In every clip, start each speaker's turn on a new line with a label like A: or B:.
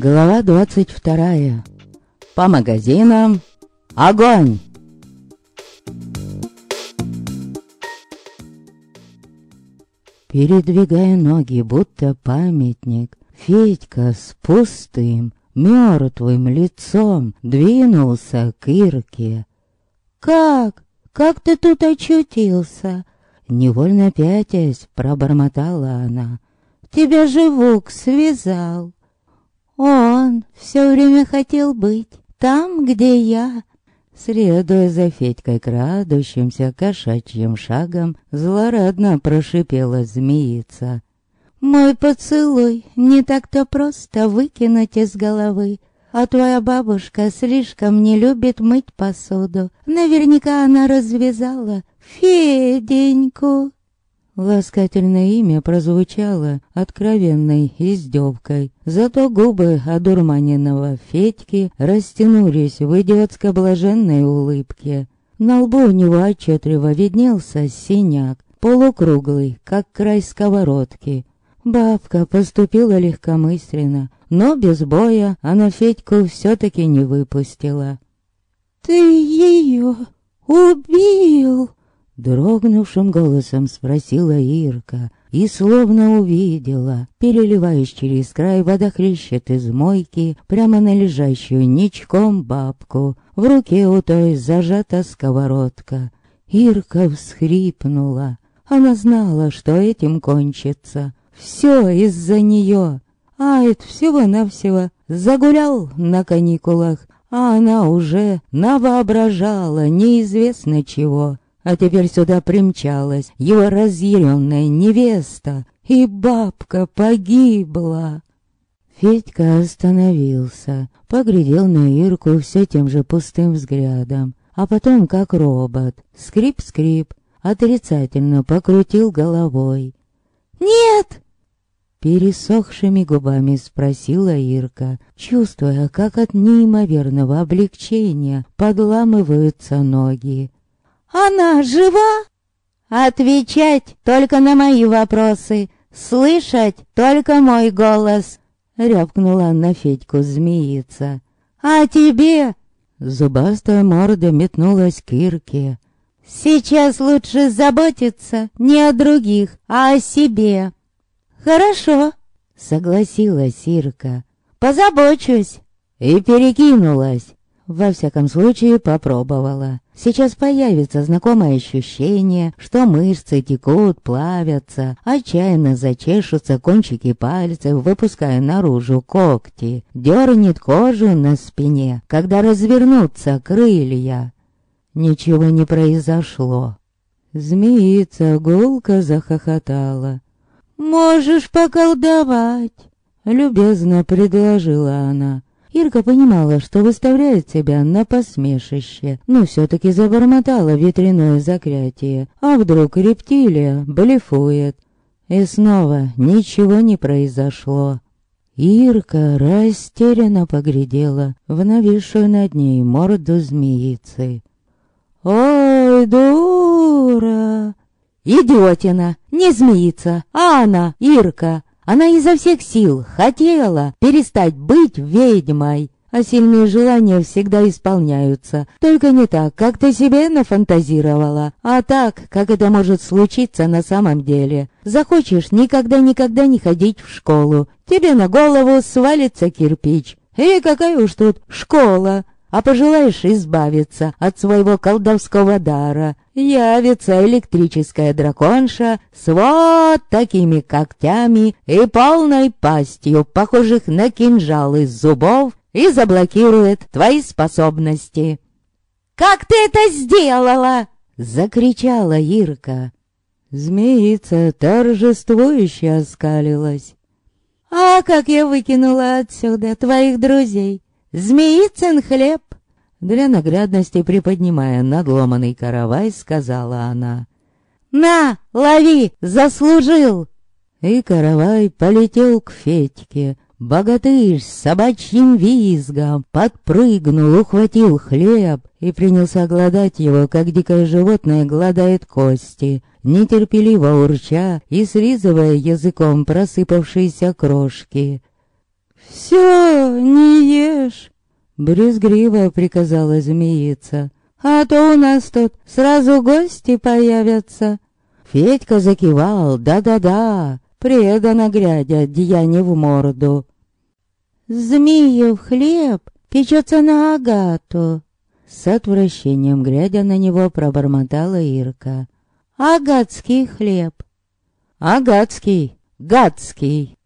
A: Глава двадцать вторая. По магазинам. Огонь! Передвигая ноги, будто памятник, Федька с пустым, мертвым лицом двинулся к Ирке. «Как? Как ты тут очутился?» Невольно пятясь, пробормотала она. «Тебя же Вук связал». Он все время хотел быть там, где я. Следуя за Федькой крадущимся кошачьим шагом, злорадно прошипела змеица. «Мой поцелуй не так-то просто выкинуть из головы, а твоя бабушка слишком не любит мыть посуду. Наверняка она развязала Феденьку». Ласкательное имя прозвучало откровенной издевкой. Зато губы одурманенного Федьки растянулись в идиотско-блаженной улыбке. На лбу у него отчетливо виднелся синяк, полукруглый, как край сковородки. Бабка поступила легкомысленно, но без боя она Федьку все-таки не выпустила. «Ты ее убил!» Дрогнувшим голосом спросила Ирка и словно увидела, переливаясь через край водохлещет из мойки прямо на лежащую ничком бабку. В руке у той зажата сковородка. Ирка всхрипнула. Она знала, что этим кончится. Все из-за нее. А это всего-навсего загулял на каникулах, а она уже навоображала неизвестно чего а теперь сюда примчалась его разъяренная невеста, и бабка погибла. Федька остановился, поглядел на Ирку все тем же пустым взглядом, а потом, как робот, скрип-скрип, отрицательно покрутил головой. «Нет!» Пересохшими губами спросила Ирка, чувствуя, как от неимоверного облегчения подламываются ноги. Она жива? Отвечать только на мои вопросы, слышать только мой голос, рявкнула на Федьку змеица. А тебе? Зубастая морда метнулась к Ирке. Сейчас лучше заботиться не о других, а о себе. Хорошо, согласилась Ирка. Позабочусь. И перекинулась. Во всяком случае, попробовала. Сейчас появится знакомое ощущение, что мышцы текут, плавятся, отчаянно зачешутся кончики пальцев, выпуская наружу когти. Дернет кожу на спине, когда развернутся крылья. Ничего не произошло. Змеица гулко захохотала. «Можешь поколдовать!» — любезно предложила она. Ирка понимала, что выставляет себя на посмешище, но все-таки забормотала ветряное заклятие. А вдруг рептилия блефует? И снова ничего не произошло. Ирка растерянно поглядела в нависшую над ней морду змеицы. «Ой, дура!» «Идиотина! Не змеица, а она, Ирка!» Она изо всех сил хотела перестать быть ведьмой, а сильные желания всегда исполняются, только не так, как ты себе нафантазировала, а так, как это может случиться на самом деле. Захочешь никогда-никогда не ходить в школу, тебе на голову свалится кирпич. И какая уж тут школа, а пожелаешь избавиться от своего колдовского дара, явится электрическая драконша с вот такими когтями и полной пастью, похожих на кинжалы из зубов, и заблокирует твои способности. «Как ты это сделала?» — закричала Ирка. Змеица торжествующе оскалилась. «А как я выкинула отсюда твоих друзей? Змеицын хлеб!» Для наглядности приподнимая надломанный каравай, сказала она. «На, лови, заслужил!» И каравай полетел к Федьке, Богатырь с собачьим визгом подпрыгнул, ухватил хлеб и принялся гладать его, как дикое животное гладает кости, нетерпеливо урча и срезывая языком просыпавшиеся крошки. «Все, не ешь!» — брюзгриво приказала змеица. «А то у нас тут сразу гости появятся!» Федька закивал «да-да-да», преданно глядя Дьяне в морду. «Змеев хлеб печется на Агату!» С отвращением, глядя на него, пробормотала Ирка. «Агатский хлеб!» «Агатский! Гадский!»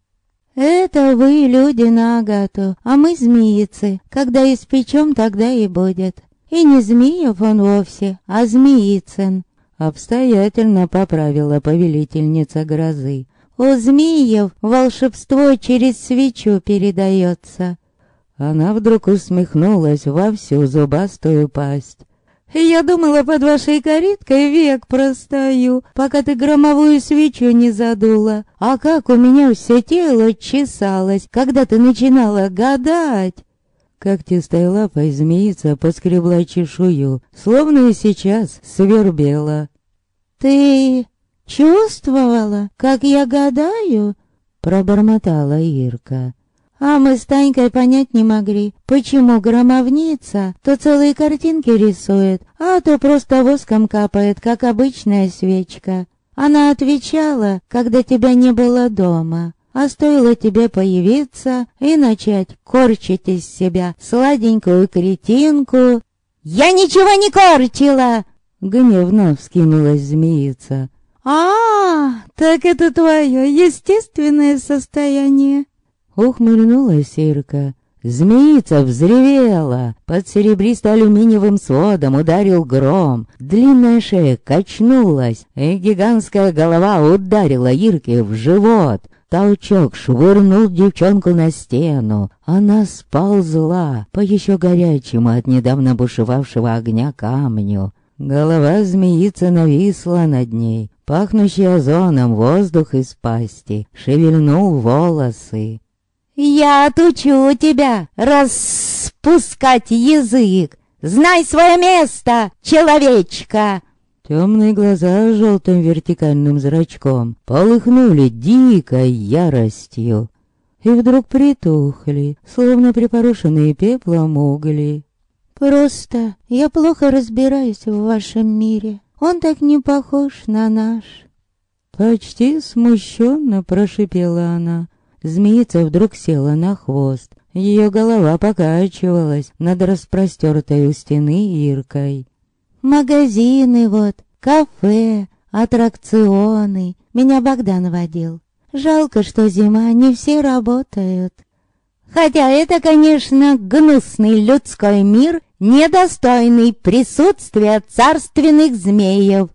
A: «Это вы, люди, на Агату, а мы змеицы. Когда испечем, тогда и будет. И не Змеев он вовсе, а Змеицын». Обстоятельно поправила повелительница грозы. «У змеев волшебство через свечу передается». Она вдруг усмехнулась во всю зубастую пасть. Я думала, под вашей кареткой век простою, пока ты громовую свечу не задула. А как у меня все тело чесалось, когда ты начинала гадать!» Когтистая лапой змеица поскребла чешую, словно и сейчас свербела. «Ты чувствовала, как я гадаю?» Пробормотала Ирка. А мы с Танькой понять не могли, почему громовница то целые картинки рисует, а то просто воском капает, как обычная свечка. Она отвечала, когда тебя не было дома. А стоило тебе появиться и начать корчить из себя сладенькую кретинку. «Я ничего не корчила!» — гневно вскинулась змеица. «А, так это твое естественное состояние!» Ухмыльнулась Ирка. Змеица взревела, под серебристо-алюминиевым сводом ударил гром, длинная шея качнулась, и гигантская голова ударила Ирке в живот. Толчок швырнул девчонку на стену. Она сползла по еще горячему от недавно бушевавшего огня камню. Голова змеицы нависла над ней, пахнущий озоном воздух из пасти, шевельнул волосы. «Я отучу тебя распускать язык! Знай свое место, человечка!» Темные глаза с желтым вертикальным зрачком полыхнули дикой яростью и вдруг притухли, словно припорошенные пеплом угли. «Просто я плохо разбираюсь в вашем мире. Он так не похож на наш». Почти смущенно прошипела она, Змеица вдруг села на хвост. Ее голова покачивалась над распростертой у стены Иркой. «Магазины вот, кафе, аттракционы. Меня Богдан водил. Жалко, что зима, не все работают. Хотя это, конечно, гнусный людской мир, недостойный присутствия царственных змеев.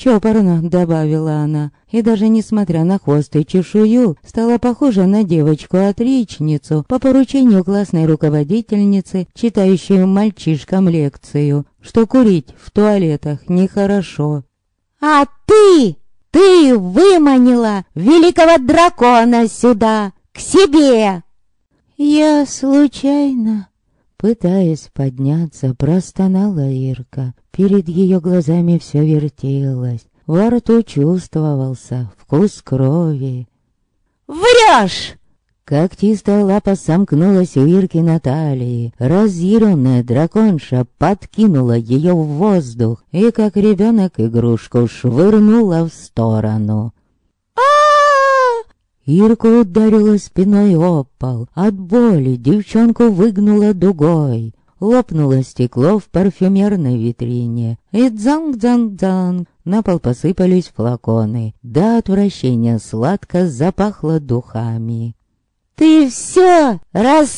A: Чопорно добавила она, и даже несмотря на хвост и чешую, стала похожа на девочку-отличницу по поручению классной руководительницы, читающую мальчишкам лекцию, что курить в туалетах нехорошо. «А ты! Ты выманила великого дракона сюда, к себе!» «Я случайно...» Пытаясь подняться, простонала Ирка. Перед ее глазами все вертелось. Во рту чувствовался вкус крови. «Врешь!» Когтистая лапа сомкнулась у Ирки на талии. Разъяренная драконша подкинула ее в воздух и, как ребенок, игрушку швырнула в сторону. Ирка ударила спиной об пол. От боли девчонку выгнула дугой. Лопнуло стекло в парфюмерной витрине. И дзанг-дзанг-дзанг. На пол посыпались флаконы. До отвращения сладко запахло духами. «Ты все расчитала!»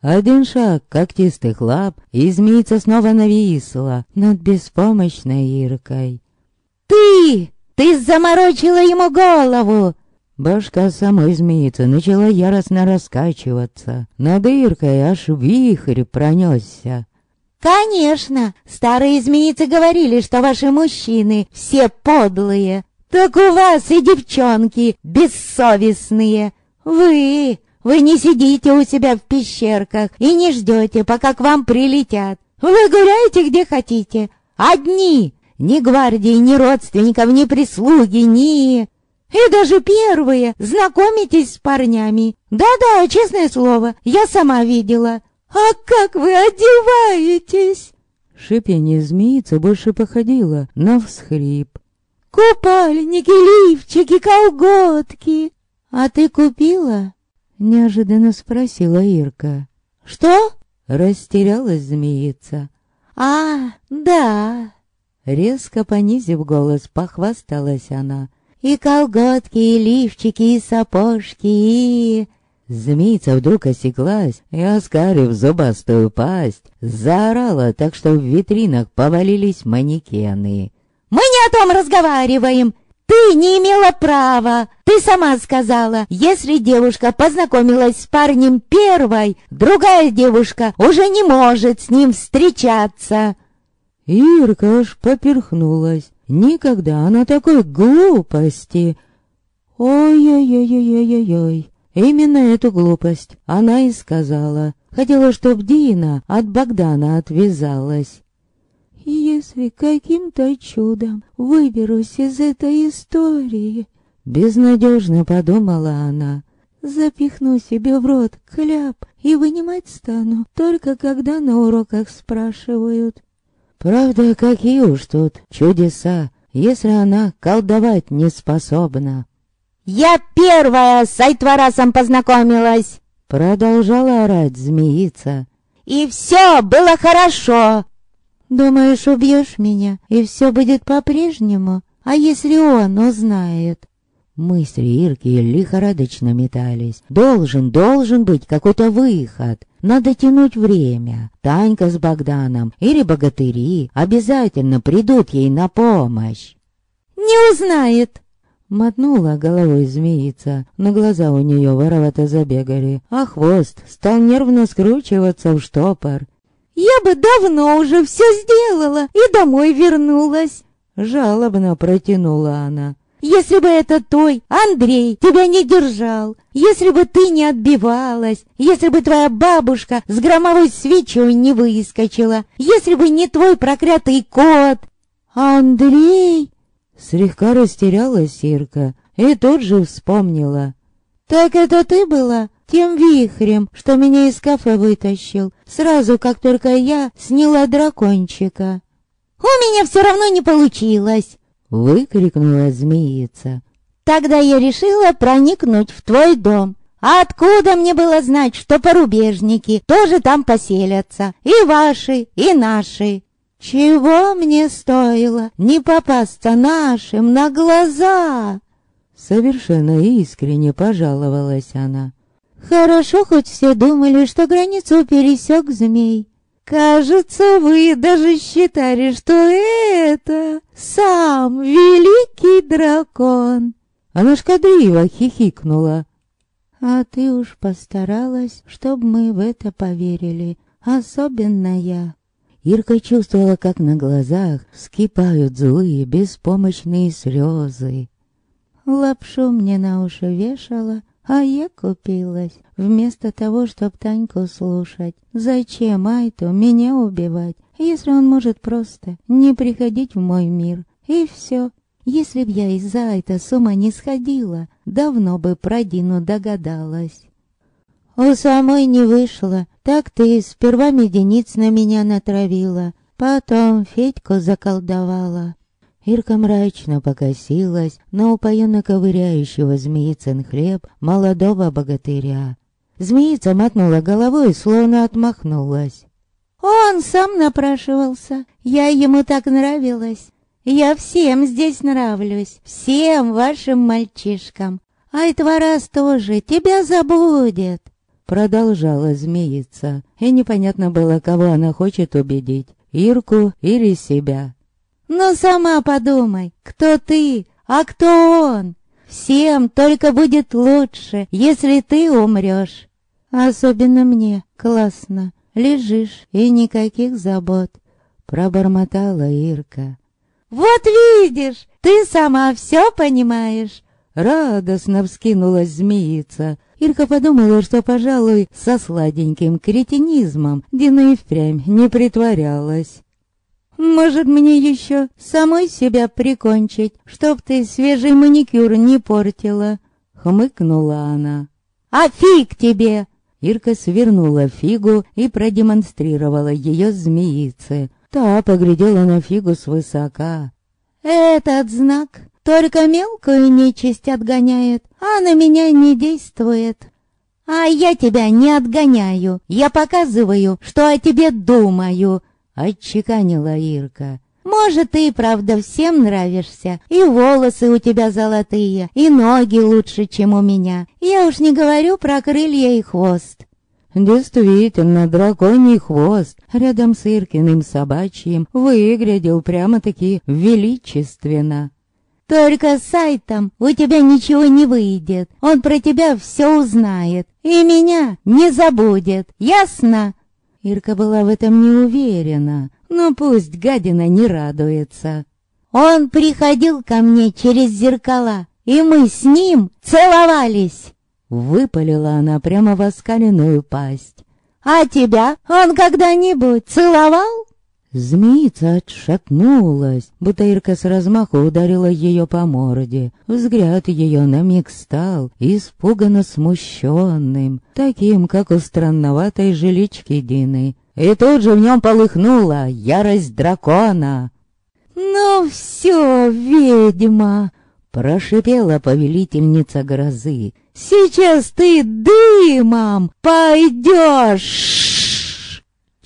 A: Один шаг когтистых лап, и змейца снова нависла над беспомощной Иркой. «Ты!» Ты заморочила ему голову!» Башка самой змеицы начала яростно раскачиваться. Над Иркой аж вихрь пронесся. «Конечно! Старые змеицы говорили, что ваши мужчины все подлые. Так у вас и девчонки бессовестные. Вы, вы не сидите у себя в пещерках и не ждете, пока к вам прилетят. Вы гуляете где хотите. Одни. Ни гвардии, ни родственников, ни прислуги, ни... И даже первые знакомитесь с парнями. Да-да, честное слово, я сама видела. А как вы одеваетесь?
B: Шипение змеицы больше походило на всхрип.
A: Купальники, лифчики, колготки. А ты купила?
B: Неожиданно спросила Ирка.
A: Что?
B: Растерялась змеица.
A: А, да.
B: Резко понизив голос, похвасталась она.
A: И колготки, и лифчики, и сапожки, и...
B: Змейца вдруг осеклась и, оскарив зубастую пасть, заорала так, что в витринах повалились манекены.
A: «Мы не о том разговариваем! Ты не имела права! Ты сама сказала, если девушка познакомилась с парнем первой, другая девушка уже не может с ним встречаться!»
B: Ирка аж поперхнулась. Никогда она такой глупости. Ой-ой-ой-ой-ой-ой. Именно эту глупость она и сказала. Хотела, чтоб Дина от Богдана отвязалась.
A: «Если каким-то чудом выберусь из этой истории...»
B: Безнадежно подумала она.
A: «Запихну себе в рот кляп и вынимать стану, только когда на уроках спрашивают».
B: Правда, какие уж тут чудеса, если она колдовать не способна.
A: «Я первая с Айтварасом познакомилась!»
B: Продолжала орать змеица.
A: «И все было хорошо!» «Думаешь, убьешь меня, и все будет по-прежнему? А если он узнает?»
B: Мысли Ирки лихорадочно метались. Должен, должен быть какой-то выход. Надо тянуть время. Танька с Богданом или богатыри обязательно придут ей на помощь.
A: «Не узнает!»
B: Мотнула головой змеица, но глаза у нее воровато забегали, а хвост стал нервно скручиваться в штопор.
A: «Я бы давно уже все сделала и домой вернулась!»
B: Жалобно протянула она.
A: Если бы это той, Андрей, тебя не держал, если бы ты не отбивалась, если бы твоя бабушка с громовой свечой не выскочила, если бы не твой проклятый кот. Андрей!
B: Слегка растерялась Ирка и тут же вспомнила.
A: Так это ты была? Тем вихрем, что меня из кафе вытащил, сразу как только я сняла дракончика. У меня все равно не получилось.
B: Выкрикнула змеица.
A: Тогда я решила проникнуть в твой дом. А откуда мне было знать, что порубежники тоже там поселятся? И ваши, и наши. Чего мне стоило не попасться нашим на глаза?
B: Совершенно искренне пожаловалась она.
A: Хорошо, хоть все думали, что границу пересек змей. Кажется, вы даже считали, что это сам великий дракон.
B: Она шкадриво хихикнула.
A: А ты уж постаралась, чтобы мы в это поверили, особенно я.
B: Ирка чувствовала, как на глазах вскипают злые, беспомощные слезы.
A: Лапшу мне на уши вешала, а я купилась, вместо того, чтоб Таньку слушать. Зачем Айту меня убивать, если он может просто не приходить в мой мир? И все. Если б я из-за Айта с ума не сходила, давно бы про Дину догадалась. У самой не вышло, так ты сперва медениц на меня натравила, потом Федьку заколдовала.
B: Ирка мрачно покосилась на упоенно ковыряющего змеицын хлеб молодого богатыря. Змеица мотнула головой, словно отмахнулась.
A: «Он сам напрашивался. Я ему так нравилась. Я всем здесь нравлюсь, всем вашим мальчишкам. А этого раз тоже тебя забудет!»
B: Продолжала змеица, и непонятно было, кого она хочет убедить, Ирку или себя.
A: Но сама подумай, кто ты, а кто он. Всем только будет лучше, если ты умрешь. Особенно мне, классно, лежишь и никаких забот.
B: Пробормотала Ирка.
A: Вот видишь,
B: ты сама все понимаешь.
A: Радостно вскинулась змеица. Ирка подумала, что, пожалуй, со сладеньким кретинизмом Дина и впрямь не притворялась.
B: «Может, мне еще самой себя прикончить, чтоб ты свежий маникюр не портила?»
A: Хмыкнула она.
B: «А фиг тебе!»
A: Ирка свернула фигу и продемонстрировала ее змеице. Та поглядела на фигу свысока.
B: «Этот знак только мелкую нечисть отгоняет, а на меня не действует. А я тебя не отгоняю, я показываю, что о тебе думаю», — отчеканила Ирка. «Может, ты и правда всем нравишься, и волосы у тебя золотые, и ноги лучше, чем у меня. Я уж не говорю про крылья и хвост».
A: Действительно, драконий хвост рядом с Иркиным собачьим выглядел прямо-таки величественно.
B: Только с сайтом у тебя ничего не выйдет. Он про тебя все узнает. И меня не забудет. Ясно?»
A: Ирка была в этом не уверена. Но пусть гадина не радуется.
B: «Он приходил ко мне через зеркала, и мы с ним целовались!»
A: Выпалила она прямо в оскаленную пасть.
B: «А тебя он когда-нибудь целовал?»
A: Змеица отшатнулась, будто Ирка с размаху ударила ее по морде. Взгляд ее на миг стал испуганно смущенным, таким, как у странноватой жилички Дины. И тут же в нем полыхнула ярость дракона.
B: «Ну все, ведьма!»
A: — прошипела повелительница грозы.
B: «Сейчас ты дымом пойдешь!»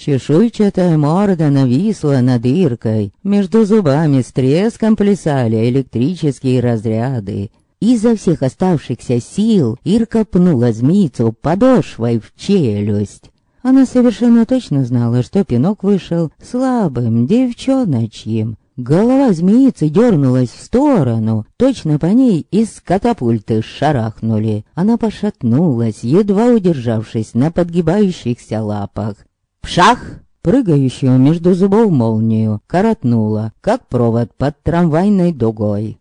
A: Чешуйчатая морда нависла над Иркой. Между зубами с треском плясали электрические разряды. Изо всех оставшихся сил Ирка пнула змейцу подошвой в челюсть. Она совершенно точно знала, что пинок вышел слабым, девчоночьим. Голова змеицы дернулась в сторону, точно по ней из катапульты шарахнули. Она пошатнулась, едва удержавшись на подгибающихся лапах. Пшах! Прыгающую между зубов молнию коротнула, как провод под трамвайной дугой.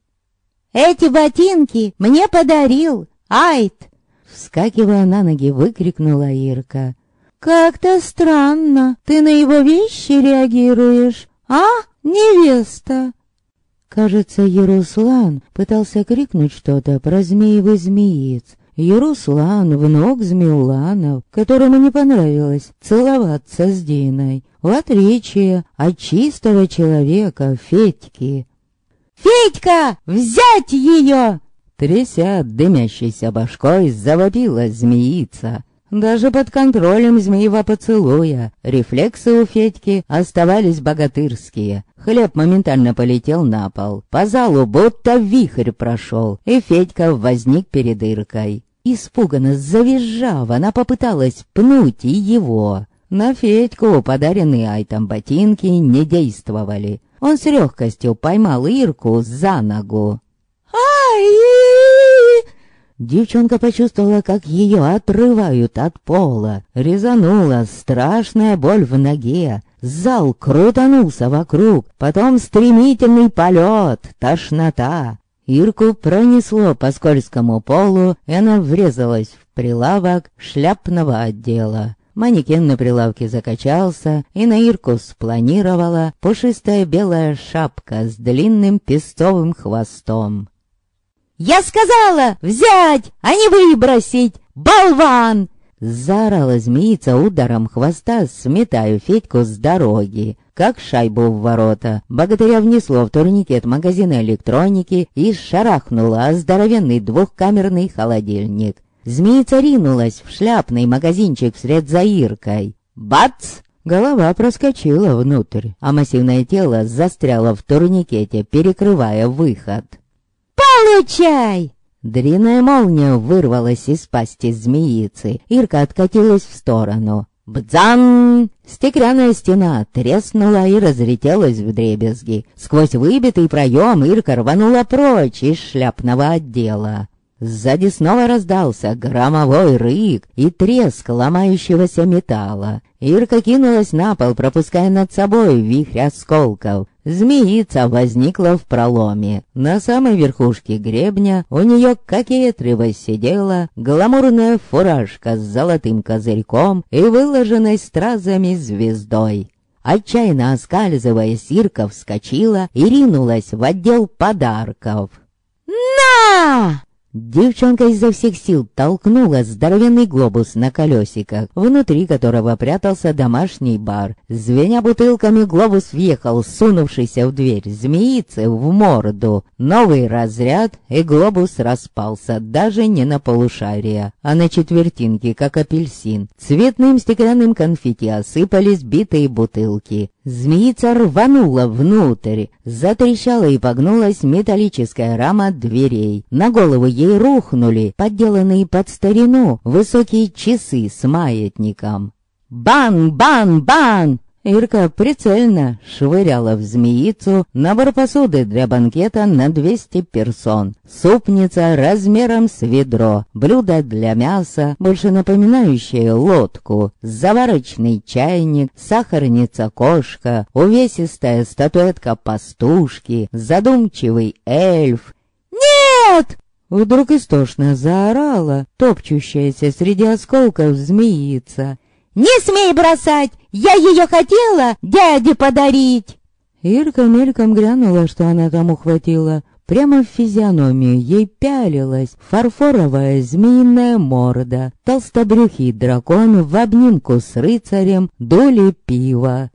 B: «Эти ботинки мне подарил Айт!»
A: Вскакивая на ноги, выкрикнула Ирка.
B: «Как-то странно, ты на его вещи реагируешь, а, невеста?»
A: Кажется, Яруслан пытался крикнуть что-то про змеевый змеиц, Яруслан, внук Змеуланов, которому не понравилось целоваться с Диной, в отличие от чистого человека Федьки.
B: «Федька, взять ее!»
A: Тряся дымящейся башкой, завопила змеица. Даже под контролем змеева поцелуя рефлексы у Федьки оставались богатырские. Хлеб моментально полетел на пол. По залу будто вихрь прошел, и Федька возник перед Иркой. Испуганно завизжав, она попыталась пнуть его. На Федьку подаренные Айтом ботинки не действовали. Он с легкостью поймал Ирку за ногу.
B: «Ай!»
A: Девчонка почувствовала, как ее отрывают от пола. Резанула страшная боль в ноге. Зал крутанулся вокруг, потом стремительный полет, тошнота. Ирку пронесло по скользкому полу, и она врезалась в прилавок шляпного отдела. Манекен на прилавке закачался, и на Ирку спланировала пушистая белая шапка с длинным пестовым хвостом.
B: «Я сказала взять, а не выбросить! Болван!»
A: Заорала змеица ударом хвоста, сметая Федьку с дороги. Как шайбу в ворота, богатыря внесло в турникет магазина электроники и шарахнуло здоровенный двухкамерный холодильник. Змеица ринулась в шляпный магазинчик вслед за Иркой. Бац! Голова проскочила внутрь, а массивное тело застряло в турникете, перекрывая выход.
B: «Получай!»
A: Длинная молния вырвалась из пасти змеицы. Ирка откатилась в сторону. Бдзан! Стеклянная стена треснула и разлетелась в дребезги. Сквозь выбитый проем Ирка рванула прочь из шляпного отдела.
B: Сзади снова раздался громовой рык и треск ломающегося металла. Ирка кинулась на пол, пропуская над собой вихрь осколков. Змеица возникла в проломе. На самой верхушке гребня у нее кокетливо сидела гламурная фуражка с золотым козырьком и выложенной стразами звездой. Отчаянно оскальзывая, Сирка вскочила и ринулась в отдел подарков. «На!» Девчонка изо всех сил толкнула здоровенный глобус на колесиках, внутри которого прятался домашний бар. Звеня бутылками, глобус въехал, сунувшийся в дверь змеицы, в морду. Новый разряд, и глобус распался, даже не на полушария, а на четвертинки, как апельсин. Цветным стеклянным конфетти осыпались битые бутылки. Змеица рванула внутрь, затрещала и погнулась металлическая рама дверей. На голову ей рухнули, подделанные под старину, высокие часы с маятником. «Бан! Бан! Бан!» Ирка прицельно швыряла в змеицу набор посуды для банкета на 200 персон. Супница размером с ведро, блюдо для мяса, больше напоминающее лодку, заварочный чайник, сахарница-кошка, увесистая статуэтка пастушки, задумчивый эльф. «Нет!» Вдруг истошно заорала, топчущаяся среди осколков змеица. «Не смей бросать! Я ее хотела дяде подарить!» Ирка мельком глянула, что она там ухватила. Прямо в физиономию ей пялилась фарфоровая змеиная морда, толстобрюхий дракон в обнимку с рыцарем, доли пива.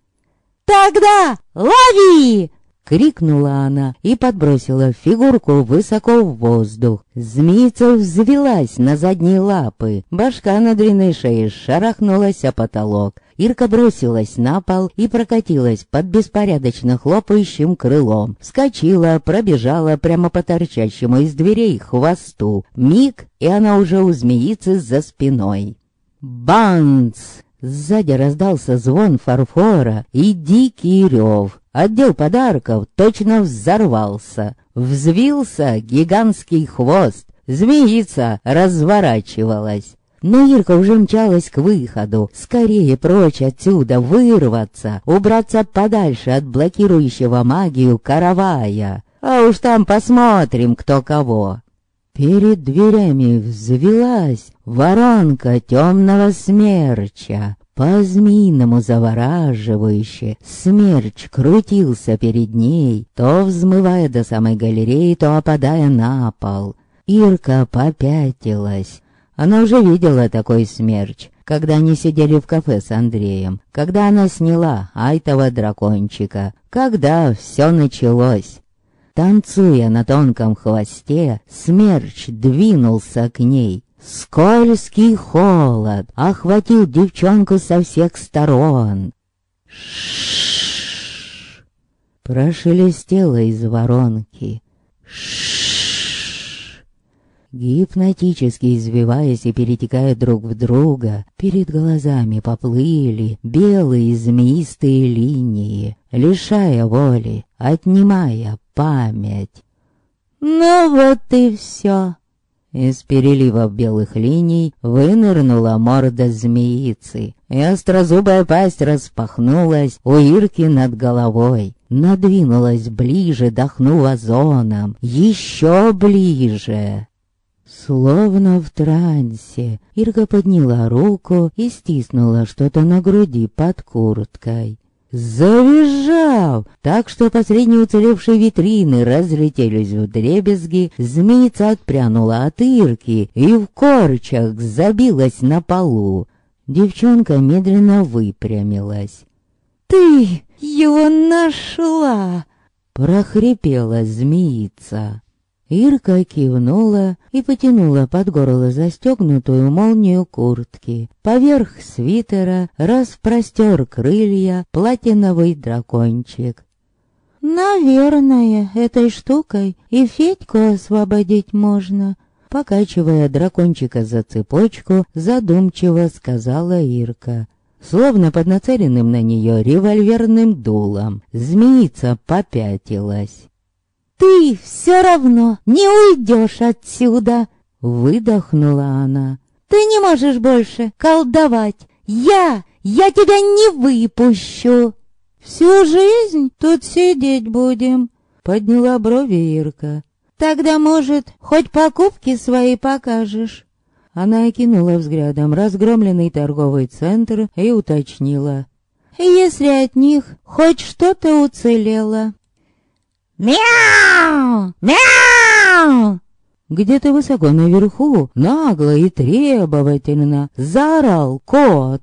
B: «Тогда лови!» Крикнула она и подбросила фигурку высоко в воздух. Змеица взвелась на задние лапы. Башка на длинной шее шарахнулась о потолок. Ирка бросилась на пол и прокатилась под беспорядочно хлопающим крылом. Вскочила, пробежала прямо по торчащему из дверей хвосту. Миг, и она уже у змеицы за спиной. «Банц!» Сзади раздался звон фарфора и дикий рев. Отдел подарков точно взорвался. Взвился гигантский хвост. Змеица разворачивалась. Но Ирка уже мчалась к выходу. Скорее прочь отсюда, вырваться, убраться подальше от блокирующего магию каравая. А уж там посмотрим, кто кого. Перед дверями взвелась воронка темного смерча. По-змеиному завораживающе смерч крутился перед ней, то взмывая до самой галереи, то опадая на пол. Ирка попятилась. Она уже видела такой смерч, когда они сидели в кафе с Андреем, когда она сняла айтова дракончика, когда все началось. Танцуя на тонком хвосте, смерч двинулся к ней. Скользкий холод охватил девчонку со всех сторон. Ш Прошелестело из воронки. Ш Гипнотически извиваясь и перетекая друг в друга, перед глазами поплыли белые змеистые линии, лишая воли, отнимая память. Ну вот и все. Из переливов белых линий вынырнула морда змеицы, и острозубая пасть распахнулась у Ирки над головой. Надвинулась ближе, дохнув озоном, еще ближе. Словно в трансе, Ирка подняла руку и стиснула что-то на груди под курткой. Завизжав, так что последние уцелевшие витрины разлетелись в дребезги, змеица отпрянула от Ирки и в корчах забилась на полу. Девчонка медленно выпрямилась. «Ты его нашла!» — прохрипела змеица. Ирка кивнула и потянула под горло застегнутую молнию куртки. Поверх свитера распростер крылья платиновый дракончик. «Наверное, этой штукой и Федьку освободить можно», покачивая дракончика за цепочку, задумчиво сказала Ирка. Словно под нацеленным на нее револьверным дулом, змеица попятилась. «Ты все равно не уйдешь отсюда!» Выдохнула она. «Ты не можешь больше колдовать! Я! Я тебя не выпущу!»
A: «Всю жизнь тут сидеть будем», — подняла брови Ирка. «Тогда, может, хоть покупки свои покажешь?» Она окинула взглядом разгромленный торговый центр и уточнила. «Если от них хоть что-то уцелело».
B: «Мяу! Мяу!»
A: Где-то высоко наверху, нагло и требовательно, заорал кот.